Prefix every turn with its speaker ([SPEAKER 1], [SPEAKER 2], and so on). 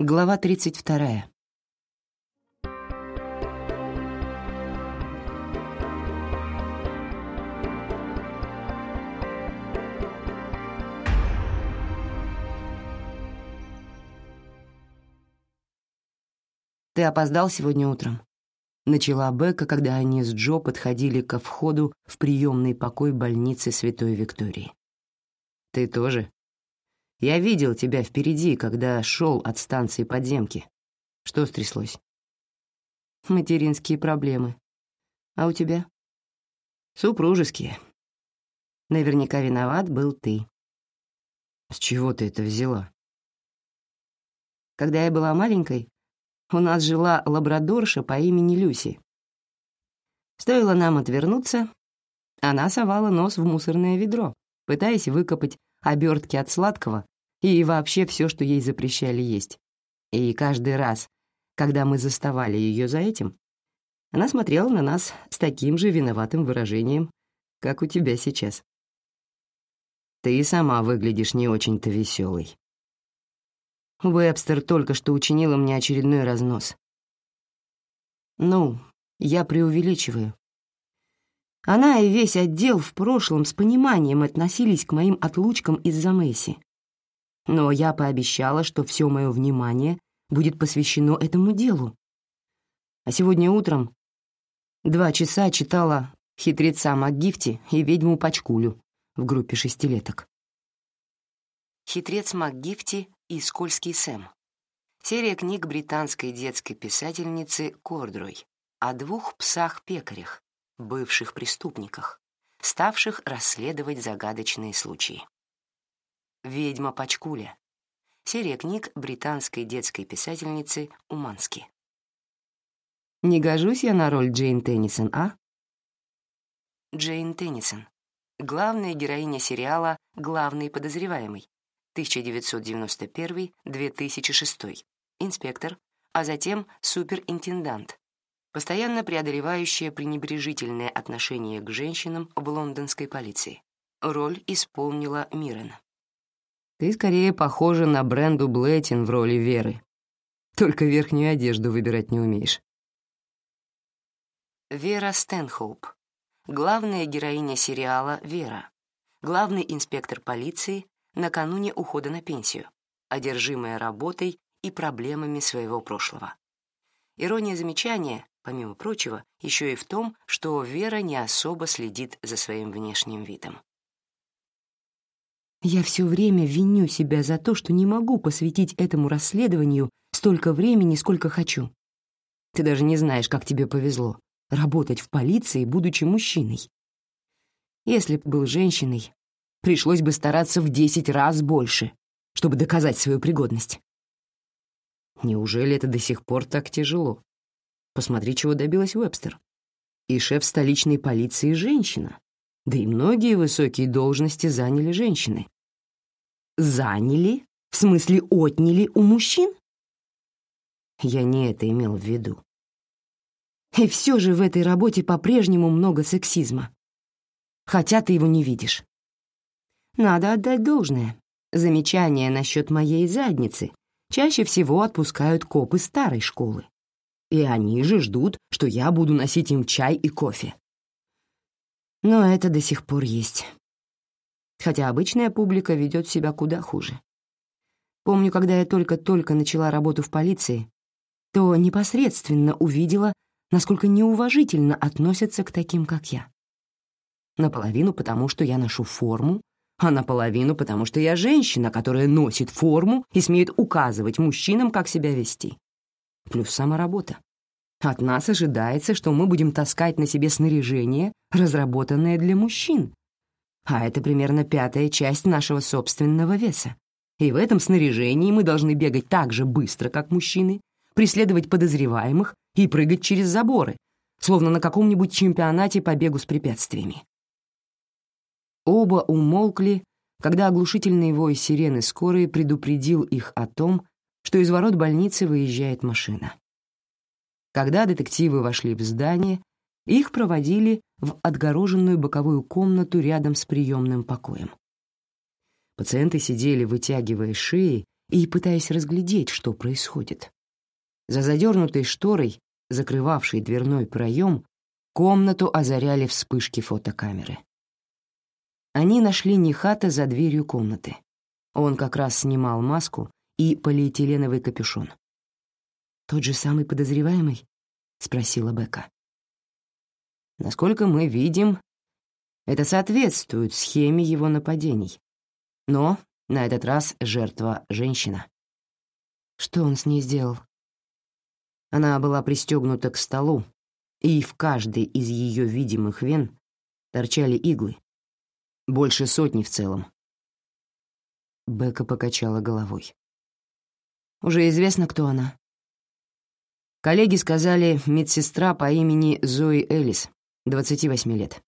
[SPEAKER 1] Глава 32. «Ты опоздал сегодня утром?» Начала Бека, когда они с Джо подходили ко входу в приемный покой больницы Святой Виктории. «Ты тоже?» Я видел тебя впереди, когда шел от станции подземки. Что стряслось? Материнские проблемы. А у тебя? Супружеские. Наверняка виноват был ты. С чего ты это взяла? Когда я была маленькой, у нас жила лабрадорша по имени Люси. Стоило нам отвернуться, она совала нос в мусорное ведро, пытаясь выкопать обертки от сладкого и вообще все, что ей запрещали есть. И каждый раз, когда мы заставали ее за этим, она смотрела на нас с таким же виноватым выражением, как у тебя сейчас. Ты сама выглядишь не очень-то веселой. Вебстер только что учинила мне очередной разнос. Ну, я преувеличиваю. Она и весь отдел в прошлом с пониманием относились к моим отлучкам из-за Месси. Но я пообещала, что все мое внимание будет посвящено этому делу. А сегодня утром два часа читала «Хитреца МакГифти» и «Ведьму Пачкулю» в группе шестилеток. «Хитрец МакГифти» и «Скользкий Сэм». Серия книг британской детской писательницы Кордрой о двух псах-пекарях, бывших преступниках, ставших расследовать загадочные случаи. «Ведьма Пачкуля». Серия книг британской детской писательницы Умански. Не гожусь я на роль Джейн Теннисон, а? Джейн Теннисон. Главная героиня сериала «Главный подозреваемый» 1991-2006. Инспектор, а затем суперинтендант, постоянно преодолевающая пренебрежительное отношение к женщинам в лондонской полиции. Роль исполнила Мирен. Ты скорее похожа на Бренду Блэттин в роли Веры. Только верхнюю одежду выбирать не умеешь. Вера Стэнхоуп. Главная героиня сериала «Вера». Главный инспектор полиции накануне ухода на пенсию, одержимая работой и проблемами своего прошлого. Ирония замечания, помимо прочего, еще и в том, что Вера не особо следит за своим внешним видом. Я все время виню себя за то, что не могу посвятить этому расследованию столько времени, сколько хочу. Ты даже не знаешь, как тебе повезло — работать в полиции, будучи мужчиной. Если б был женщиной, пришлось бы стараться в десять раз больше, чтобы доказать свою пригодность. Неужели это до сих пор так тяжело? Посмотри, чего добилась Уэбстер. И шеф столичной полиции — женщина. Да и многие высокие должности заняли женщины. Заняли? В смысле, отняли у мужчин? Я не это имел в виду. И все же в этой работе по-прежнему много сексизма. Хотя ты его не видишь. Надо отдать должное. Замечания насчет моей задницы чаще всего отпускают копы старой школы. И они же ждут, что я буду носить им чай и кофе. Но это до сих пор есть. Хотя обычная публика ведет себя куда хуже. Помню, когда я только-только начала работу в полиции, то непосредственно увидела, насколько неуважительно относятся к таким, как я. Наполовину потому, что я ношу форму, а наполовину потому, что я женщина, которая носит форму и смеет указывать мужчинам, как себя вести. Плюс сама работа. От нас ожидается, что мы будем таскать на себе снаряжение, разработанное для мужчин. А это примерно пятая часть нашего собственного веса. И в этом снаряжении мы должны бегать так же быстро, как мужчины, преследовать подозреваемых и прыгать через заборы, словно на каком-нибудь чемпионате по бегу с препятствиями. Оба умолкли, когда оглушительный вой сирены скорой предупредил их о том, что из ворот больницы выезжает машина. Когда детективы вошли в здание, их проводили в отгороженную боковую комнату рядом с приемным покоем. Пациенты сидели, вытягивая шеи и пытаясь разглядеть, что происходит. За задернутой шторой, закрывавшей дверной проем, комнату озаряли вспышки фотокамеры. Они нашли Нихата за дверью комнаты. Он как раз снимал маску и полиэтиленовый капюшон. «Тот же самый подозреваемый?» — спросила Бека. «Насколько мы видим, это соответствует схеме его нападений. Но на этот раз жертва — женщина. Что он с ней сделал? Она была пристегнута к столу, и в каждой из ее видимых вен торчали иглы. Больше сотни в целом. Бека покачала головой. «Уже известно, кто она?» Коллеги сказали, медсестра по имени Зои Элис, 28 лет.